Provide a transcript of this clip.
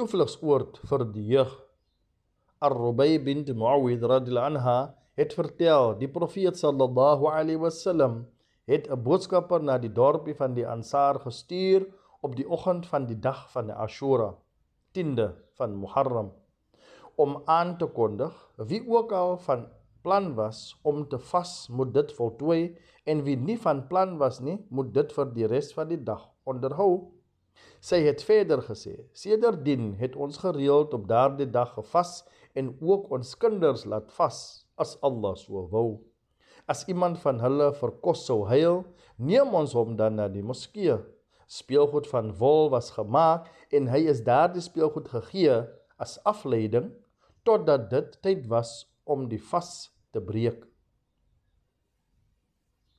toevlugsoord vir die jeug. Ar-Rubay bint Muawid radhiyallahu anha het vertel die profeet sallallahu alaihi wasallam het 'n boodskapper na die dorpie van die Ansar gestuur op die oggend van die dag van die Ashura, 10de van Muharram, om aan te kondig wie ook al van plan was om te vas moet dit voltooi en wie nie van plan was nie moet dit vir die res van die dag onderhou. Sy het verder gesê: "Sedertdien het ons gereeld op daardie dag gevas en ook ons kinders laat vas as Allah so wou." As iemand van hulle vir kos sou huil, neem ons hom dan na die moskee. Speelgoed van wol was gemaak en hy is daardie speelgoed gegee as afleiding totdat dit tyd was om die vas te breek.